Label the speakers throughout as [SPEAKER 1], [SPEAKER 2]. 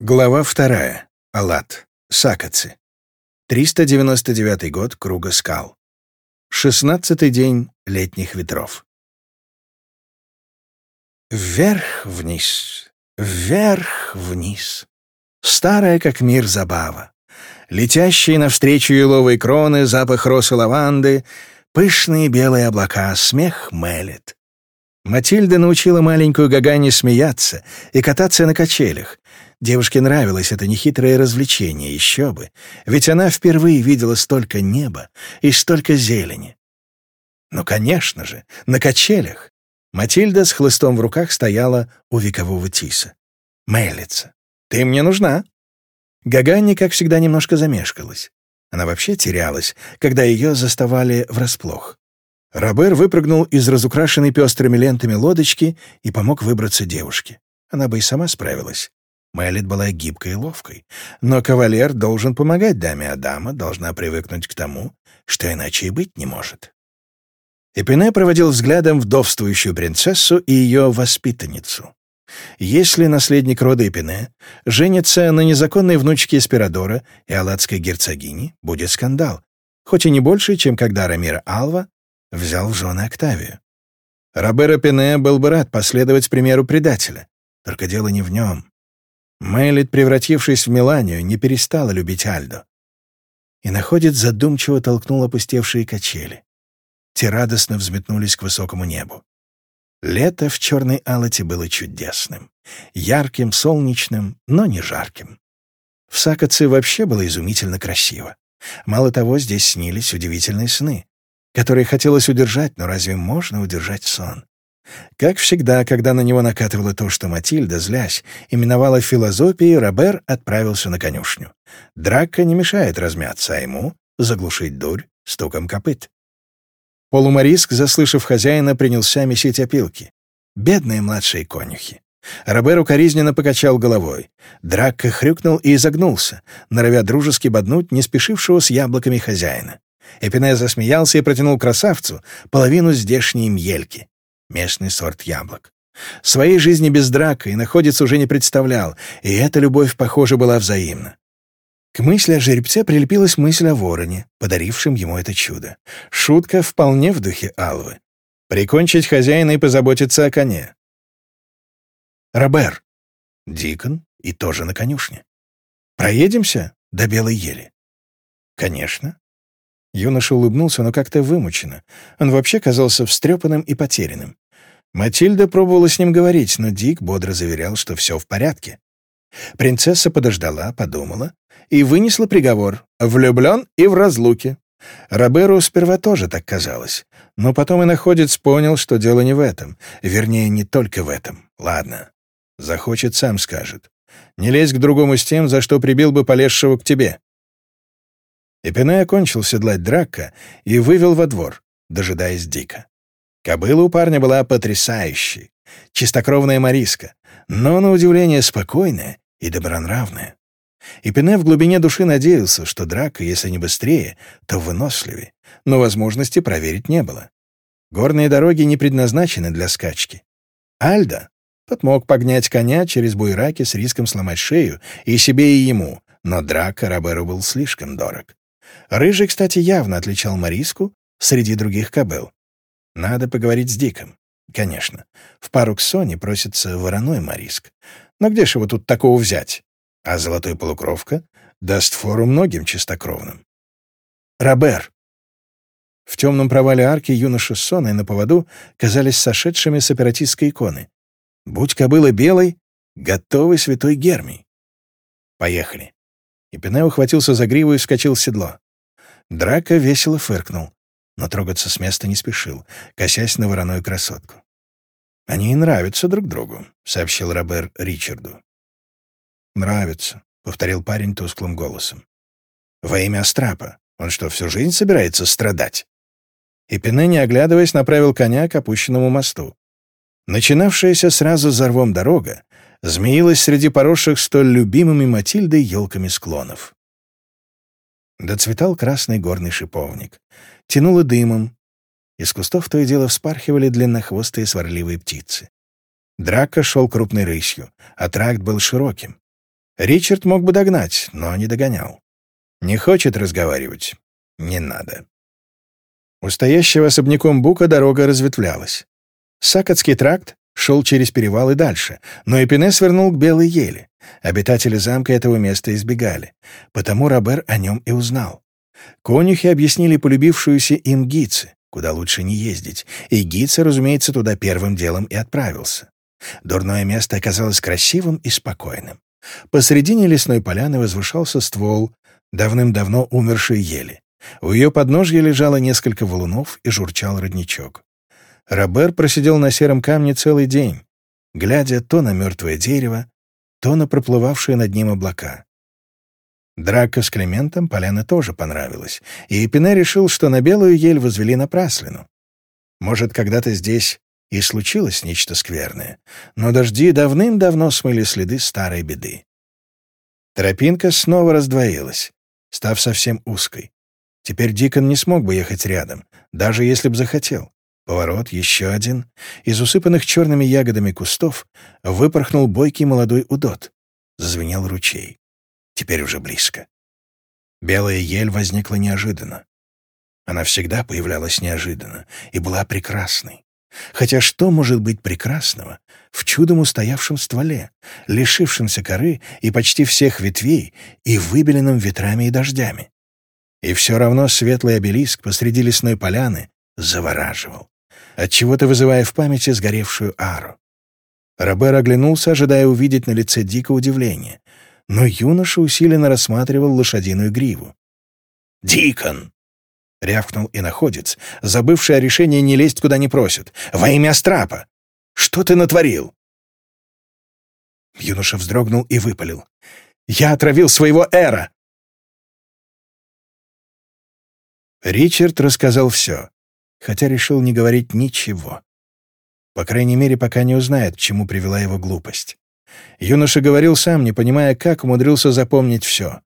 [SPEAKER 1] Глава 2. Алат. Сакацы. 399 год Круга скал. 16 день летних ветров. Вверх-вниз, вверх-вниз. Старая как мир забава. Летящие навстречу еловые кроны, запах роз и лаванды, пышные белые облака, смех мелет. Матильда научила маленькую Гагани смеяться и кататься на качелях, Девушке нравилось это нехитрое развлечение, еще бы, ведь она впервые видела столько неба и столько зелени. Ну, конечно же, на качелях. Матильда с хлыстом в руках стояла у векового тиса. «Мелица, ты мне нужна!» Гаганни, как всегда, немножко замешкалась. Она вообще терялась, когда ее заставали врасплох. Робер выпрыгнул из разукрашенной пестрыми лентами лодочки и помог выбраться девушке. Она бы и сама справилась. Мэлит была гибкой и ловкой. Но кавалер должен помогать даме, а дама должна привыкнуть к тому, что иначе и быть не может. Эпине проводил взглядом вдовствующую принцессу и ее воспитанницу. Если наследник рода Эпине женится на незаконной внучке Эспирадора и аладской герцогини, будет скандал, хоть и не больше, чем когда Рамир Алва взял в жены Октавию. Робер Эпине был бы рад последовать примеру предателя, только дело не в нем. Мэйлит, превратившись в Меланию, не перестала любить Альдо. И находит задумчиво толкнул опустевшие качели. Те радостно взметнулись к высокому небу. Лето в черной Алате было чудесным. Ярким, солнечным, но не жарким. В Сакоце вообще было изумительно красиво. Мало того, здесь снились удивительные сны, которые хотелось удержать, но разве можно удержать сон? Как всегда, когда на него накатывало то, что Матильда, злясь, именовала филозофией, Робер отправился на конюшню. Драка не мешает размяться, а ему — заглушить дурь стуком копыт. Полумариск, заслышав хозяина, принялся месить опилки. Бедные младшие конюхи. Робер укоризненно покачал головой. Дракка хрюкнул и изогнулся, норовя дружески боднуть не спешившего с яблоками хозяина. Эпине засмеялся и протянул красавцу половину здешней мьельки местный сорт яблок. Своей жизни без драка и находец уже не представлял, и эта любовь, похоже, была взаимна. К мысли о жеребце прилепилась мысль о вороне, подарившем ему это чудо. Шутка вполне в духе Алвы. Прикончить хозяина и позаботиться о коне. Робер. Дикон и тоже на конюшне. Проедемся до Белой Ели. Конечно. Юноша улыбнулся, но как-то вымученно. Он вообще казался встрепанным и потерянным. Матильда пробовала с ним говорить, но Дик бодро заверял, что все в порядке. Принцесса подождала, подумала и вынесла приговор «влюблен и в разлуке». Роберу сперва тоже так казалось, но потом и находец понял, что дело не в этом, вернее, не только в этом. Ладно, захочет, сам скажет. Не лезь к другому с тем, за что прибил бы полезшего к тебе. Эпинай окончил седлать Дракка и вывел во двор, дожидаясь Дика. Кобыла у парня была потрясающей, чистокровная мариска, но, на удивление, спокойная и добронравная. И Пене в глубине души надеялся, что драка, если не быстрее, то выносливее, но возможности проверить не было. Горные дороги не предназначены для скачки. Альда, тот мог погнять коня через буйраки с риском сломать шею и себе, и ему, но драка Роберу был слишком дорог. Рыжий, кстати, явно отличал Мариску среди других кобыл. Надо поговорить с Диком. Конечно. В пару к Соне просится вороной Мариск. Но где ж его тут такого взять? А золотой полукровка даст фору многим чистокровным. Робер. В темном провале арки юноши с Соной на поводу казались сошедшими с оператистской иконы. Будь кобыла белой, готовый святой Гермий. Поехали. И Пене ухватился за гриву и вскочил в седло. Драка весело фыркнул но трогаться с места не спешил, косясь на вороную красотку. «Они и нравятся друг другу», — сообщил Робер Ричарду. «Нравятся», — повторил парень тусклым голосом. «Во имя Астрапа. Он что, всю жизнь собирается страдать?» И Пене, не оглядываясь, направил коня к опущенному мосту. Начинавшаяся сразу за рвом дорога змеилась среди поросших столь любимыми Матильдой елками склонов. Доцветал красный горный шиповник — тянуло дымом. Из кустов то и дело вспархивали длиннохвостые сварливые птицы. Драка шел крупной рысью, а тракт был широким. Ричард мог бы догнать, но не догонял. Не хочет разговаривать. Не надо. У стоящего особняком Бука дорога разветвлялась. Сакотский тракт шел через перевал и дальше, но Эпине свернул к Белой Еле. Обитатели замка этого места избегали, потому Робер о нем и узнал. Конюхи объяснили полюбившуюся им Гитце, куда лучше не ездить, и Гитце, разумеется, туда первым делом и отправился. Дурное место оказалось красивым и спокойным. Посредине лесной поляны возвышался ствол давным-давно умершей ели. У ее подножья лежало несколько валунов и журчал родничок. Робер просидел на сером камне целый день, глядя то на мертвое дерево, то на проплывавшие над ним облака. Драка с Климентом Поляна тоже понравилась, и Эпине решил, что на белую ель возвели напраслину. Может, когда-то здесь и случилось нечто скверное, но дожди давным-давно смыли следы старой беды. Тропинка снова раздвоилась, став совсем узкой. Теперь Дикон не смог бы ехать рядом, даже если б захотел. Поворот, еще один. Из усыпанных черными ягодами кустов выпорхнул бойкий молодой удот. Зазвенел ручей теперь уже близко. Белая ель возникла неожиданно. Она всегда появлялась неожиданно и была прекрасной. Хотя что может быть прекрасного в чудом устоявшем стволе, лишившемся коры и почти всех ветвей и выбеленном ветрами и дождями? И все равно светлый обелиск посреди лесной поляны завораживал, отчего-то вызывая в памяти сгоревшую ару. Робер оглянулся, ожидая увидеть на лице Дика удивление — но юноша усиленно рассматривал лошадиную гриву. «Дикон!» — рявкнул и находец, забывший о решении не лезть куда не просят. «Во имя Страпа! Что ты натворил?» Юноша вздрогнул и выпалил. «Я отравил своего Эра!» Ричард рассказал все, хотя решил не говорить ничего. По крайней мере, пока не узнает, к чему привела его глупость. Юноша говорил сам, не понимая, как умудрился запомнить все.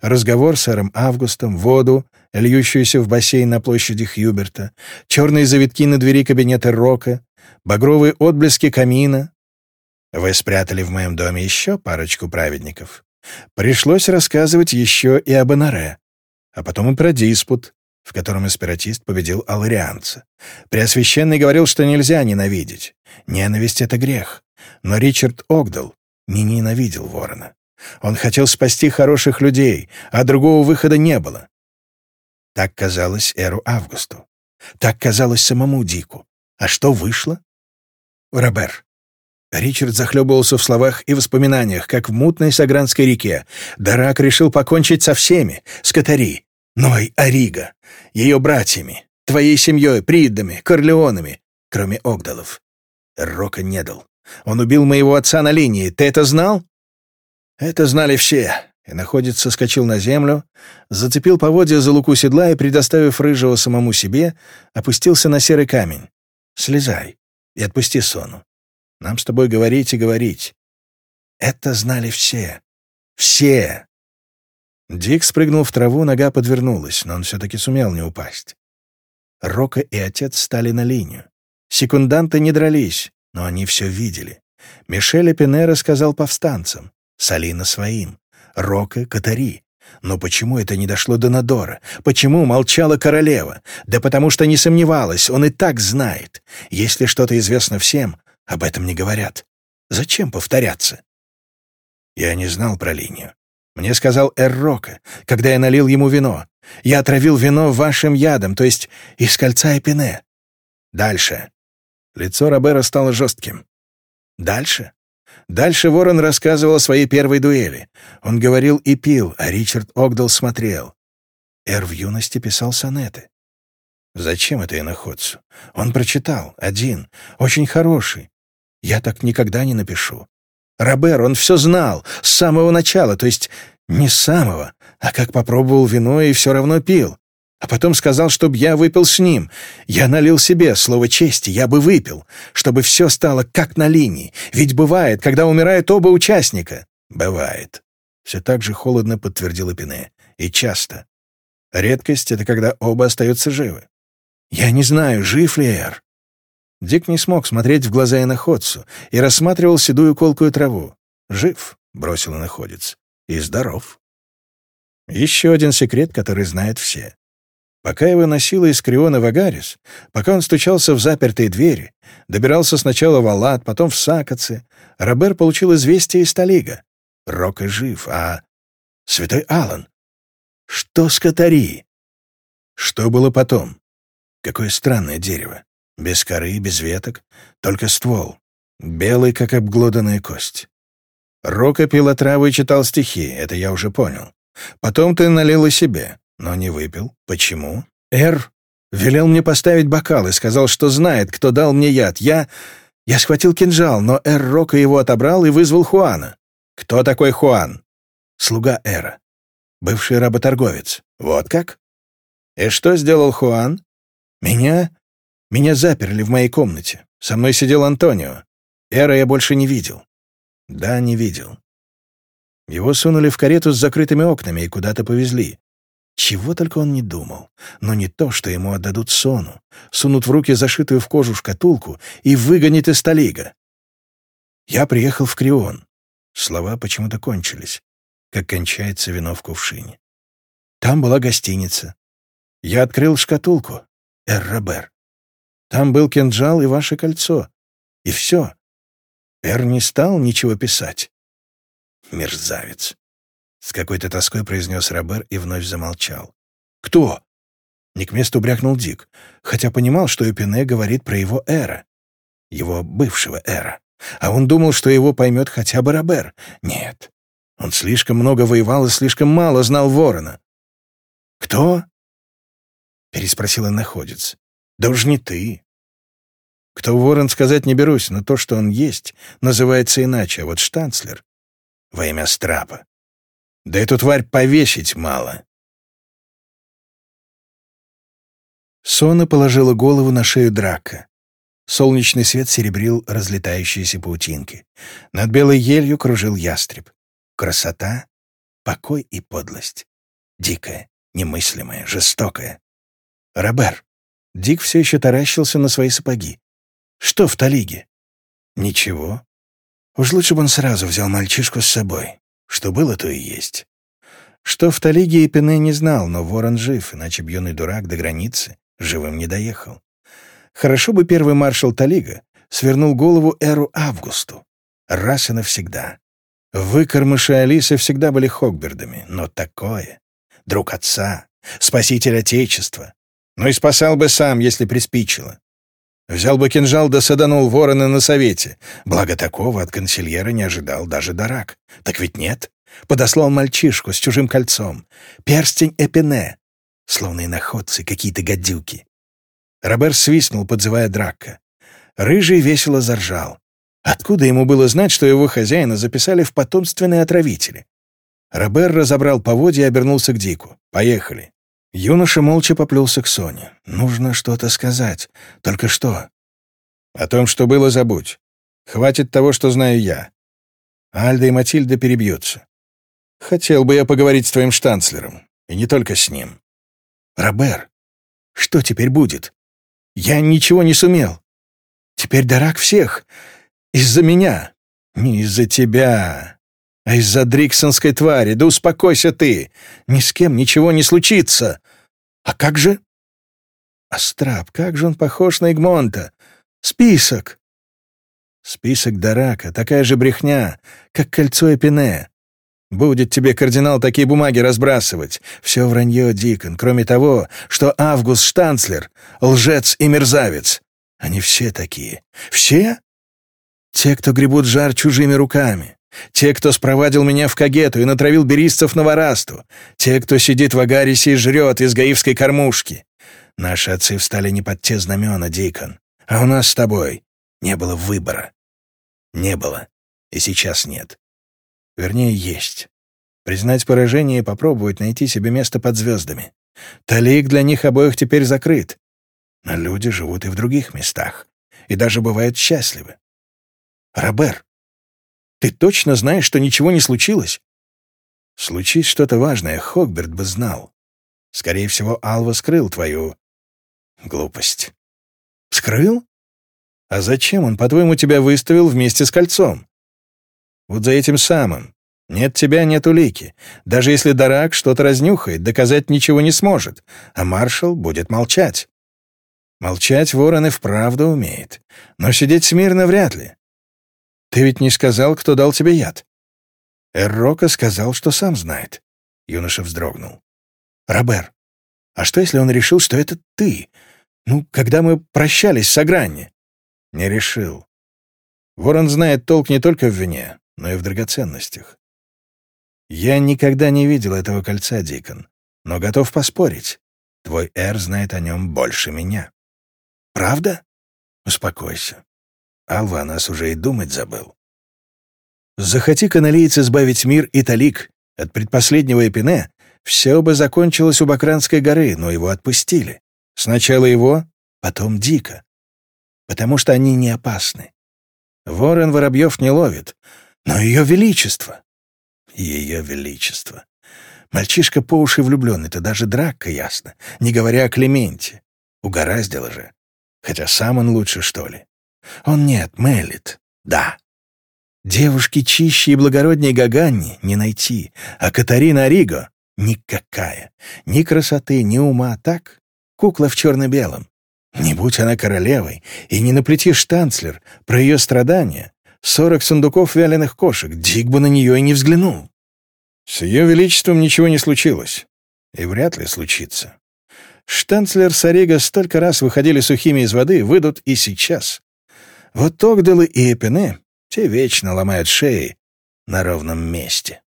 [SPEAKER 1] Разговор с сэром Августом, воду, льющуюся в бассейн на площади Хьюберта, черные завитки на двери кабинета Рока, багровые отблески камина. Вы спрятали в моем доме еще парочку праведников. Пришлось рассказывать еще и об Анаре, а потом и про диспут, в котором эспиратист победил аларианца. Преосвященный говорил, что нельзя ненавидеть. Ненависть — это грех. Но Ричард Огдал не ненавидел Ворона. Он хотел спасти хороших людей, а другого выхода не было. Так казалось Эру Августу. Так казалось самому Дику. А что вышло? Робер. Ричард захлебывался в словах и воспоминаниях, как в мутной Сагранской реке. Дарак решил покончить со всеми, с Катари, Ной, Арига, ее братьями, твоей семьей, Приддами, Корлеонами, кроме Огдалов. Рока не дал. Он убил моего отца на линии. Ты это знал?» «Это знали все». И находец соскочил на землю, зацепил поводья за луку седла и, предоставив рыжего самому себе, опустился на серый камень. «Слезай и отпусти сону. Нам с тобой говорить и говорить». «Это знали все. Все!» Дик спрыгнул в траву, нога подвернулась, но он все-таки сумел не упасть. Рока и отец стали на линию. Секунданты не дрались, но они все видели. Мишель Пинера сказал повстанцам, Салина своим, Рока — Катари. Но почему это не дошло до Надора? Почему молчала королева? Да потому что не сомневалась, он и так знает. Если что-то известно всем, об этом не говорят. Зачем повторяться? Я не знал про линию. Мне сказал Эр Рока, когда я налил ему вино. Я отравил вино вашим ядом, то есть из кольца Эпине. Дальше. Лицо Робера стало жестким. Дальше? Дальше Ворон рассказывал о своей первой дуэли. Он говорил и пил, а Ричард Огдал смотрел. Эр в юности писал сонеты. Зачем это иноходцу? Он прочитал, один, очень хороший. Я так никогда не напишу. Робер, он все знал, с самого начала, то есть не с самого, а как попробовал вино и все равно пил а потом сказал, чтобы я выпил с ним. Я налил себе, слово чести, я бы выпил, чтобы все стало как на линии. Ведь бывает, когда умирают оба участника. Бывает. Все так же холодно подтвердила Пине. И часто. Редкость — это когда оба остаются живы. Я не знаю, жив ли Эр. Дик не смог смотреть в глаза иноходцу и рассматривал седую колкую траву. «Жив», — бросил иноходец, — «и здоров». Еще один секрет, который знают все. Пока его носило из Криона в Агарис, пока он стучался в запертые двери, добирался сначала в Алат, потом в Сакоце, Робер получил известие из Талига. Рок и жив, а... Святой Алан. Что с Катари? Что было потом? Какое странное дерево. Без коры, без веток, только ствол. Белый, как обглоданная кость. Рока пила траву и читал стихи, это я уже понял. Потом ты налила себе. Но не выпил. Почему? Эр велел мне поставить бокал и сказал, что знает, кто дал мне яд. Я... Я схватил кинжал, но Эр Рока его отобрал и вызвал Хуана. Кто такой Хуан? Слуга Эра. Бывший работорговец. Вот как? И что сделал Хуан? Меня... Меня заперли в моей комнате. Со мной сидел Антонио. Эра я больше не видел. Да, не видел. Его сунули в карету с закрытыми окнами и куда-то повезли. Чего только он не думал. Но не то, что ему отдадут сону. Сунут в руки зашитую в кожу шкатулку и выгонят из Талига. Я приехал в Крион. Слова почему-то кончились, как кончается вино в кувшине. Там была гостиница. Я открыл шкатулку. Эр-Робер. Там был кинжал и ваше кольцо. И все. Эр не стал ничего писать. Мерзавец. С какой-то тоской произнес Робер и вновь замолчал. «Кто?» Не к месту брякнул Дик, хотя понимал, что Эпине говорит про его Эра, его бывшего Эра. А он думал, что его поймет хотя бы Робер. Нет, он слишком много воевал и слишком мало знал Ворона. «Кто?» — переспросила находец. «Да уж не ты». «Кто Ворон, сказать не берусь, но то, что он есть, называется иначе, а вот штанцлер — во имя Страпа. Да эту тварь повесить мало. Сона положила голову на шею драка. Солнечный свет серебрил разлетающиеся паутинки. Над белой елью кружил ястреб. Красота, покой и подлость. Дикая, немыслимая, жестокая. Робер. Дик все еще таращился на свои сапоги. Что в Талиге? Ничего. Уж лучше бы он сразу взял мальчишку с собой. Что было, то и есть. Что в Талиге и Пене не знал, но ворон жив, иначе бьеный дурак до границы живым не доехал. Хорошо бы первый маршал Талига свернул голову Эру Августу. Раз и навсегда. Выкормыши Алисы всегда были хогбердами, но такое. Друг отца, спаситель Отечества. ну и спасал бы сам, если приспичило. Взял бы кинжал да саданул ворона на совете. Благо такого от консильера не ожидал даже Дарак. Так ведь нет. Подослал мальчишку с чужим кольцом. Перстень Эпине. Словно и находцы какие-то гадюки. Робер свистнул, подзывая дракка. Рыжий весело заржал. Откуда ему было знать, что его хозяина записали в потомственные отравители? Робер разобрал поводья и обернулся к Дику. «Поехали». Юноша молча поплелся к Соне. «Нужно что-то сказать. Только что?» «О том, что было, забудь. Хватит того, что знаю я. Альда и Матильда перебьются. Хотел бы я поговорить с твоим штанцлером. И не только с ним». «Робер, что теперь будет? Я ничего не сумел. Теперь дарак всех. Из-за меня. Не из-за тебя а из-за Дриксонской твари. Да успокойся ты! Ни с кем ничего не случится! А как же? Астрап, как же он похож на Игмонта! Список! Список Дарака, такая же брехня, как кольцо Эпине. Будет тебе кардинал такие бумаги разбрасывать. Все вранье, Дикон, кроме того, что Август Штанцлер — лжец и мерзавец. Они все такие. Все? Те, кто гребут жар чужими руками. Те, кто спровадил меня в Кагету и натравил беристцев на Варасту. Те, кто сидит в Агарисе и жрет из гаивской кормушки. Наши отцы встали не под те знамена, Дикон. А у нас с тобой не было выбора. Не было. И сейчас нет. Вернее, есть. Признать поражение и попробовать найти себе место под звездами. Талик для них обоих теперь закрыт. Но люди живут и в других местах. И даже бывают счастливы. Робер. Ты точно знаешь, что ничего не случилось?» «Случись что-то важное, Хогберт бы знал. Скорее всего, Алва скрыл твою... глупость». «Скрыл? А зачем он, по-твоему, тебя выставил вместе с кольцом?» «Вот за этим самым. Нет тебя, нет улики. Даже если Дарак что-то разнюхает, доказать ничего не сможет, а маршал будет молчать». Молчать ворон и вправду умеет, но сидеть смирно вряд ли. Ты ведь не сказал, кто дал тебе яд. Эррока сказал, что сам знает. Юноша вздрогнул. Робер, а что, если он решил, что это ты? Ну, когда мы прощались с Агранни? Не решил. Ворон знает толк не только в вине, но и в драгоценностях. Я никогда не видел этого кольца, Дикон, но готов поспорить. Твой Эр знает о нем больше меня. Правда? Успокойся. Алва о нас уже и думать забыл. Захоти каналейцы избавить мир и Талик от предпоследнего Эпине, все бы закончилось у Бакранской горы, но его отпустили. Сначала его, потом Дика. Потому что они не опасны. Ворон Воробьев не ловит, но ее величество. Ее величество. Мальчишка по уши влюблен, это даже драка, ясно, не говоря о Клементе. Угораздило же. Хотя сам он лучше, что ли. Он нет, Мелит, да. Девушки чище и благороднее Гаганни не найти, а Катарина Риго никакая. Ни красоты, ни ума, так? Кукла в черно-белом. Не будь она королевой, и не наплети штанцлер про ее страдания. Сорок сундуков вяленых кошек, Дик бы на нее и не взглянул. С ее величеством ничего не случилось. И вряд ли случится. Штанцлер с Ориго столько раз выходили сухими из воды, выйдут и сейчас. Вот Огдалы и Эпины те вечно ломают шеи на ровном месте.